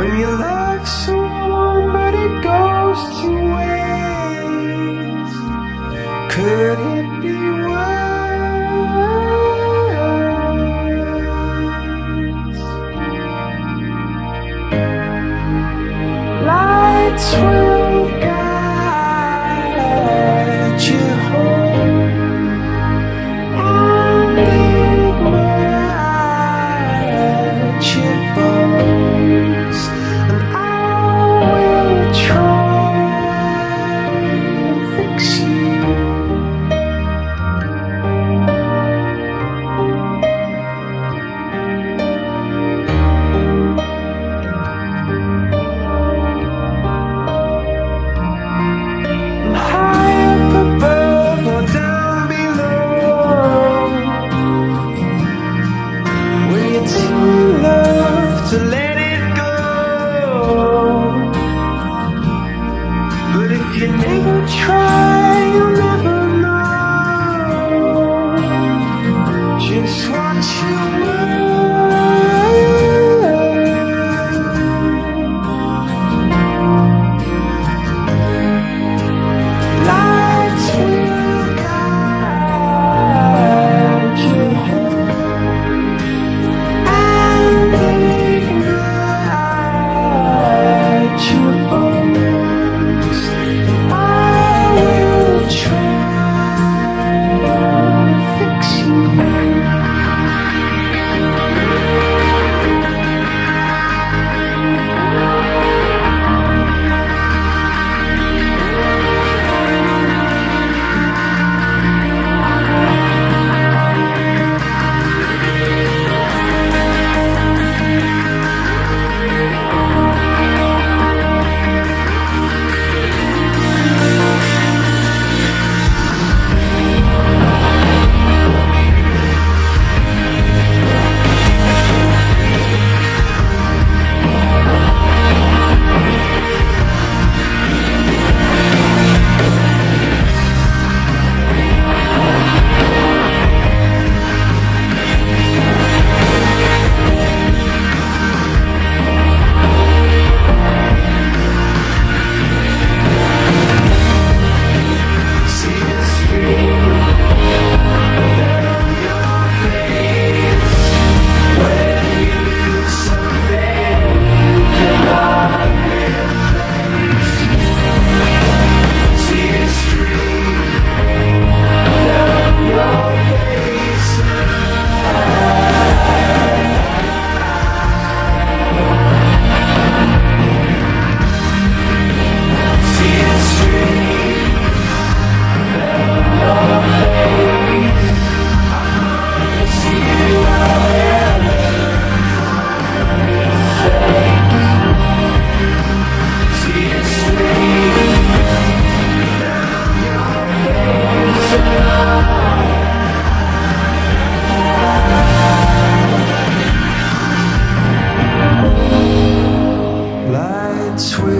When you love someone but it goes to waste Could it be worse? Lights will guide you you never try,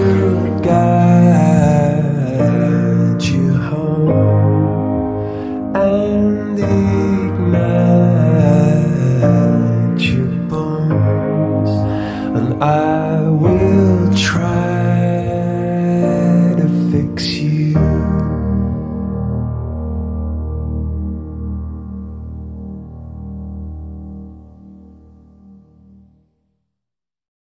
Guide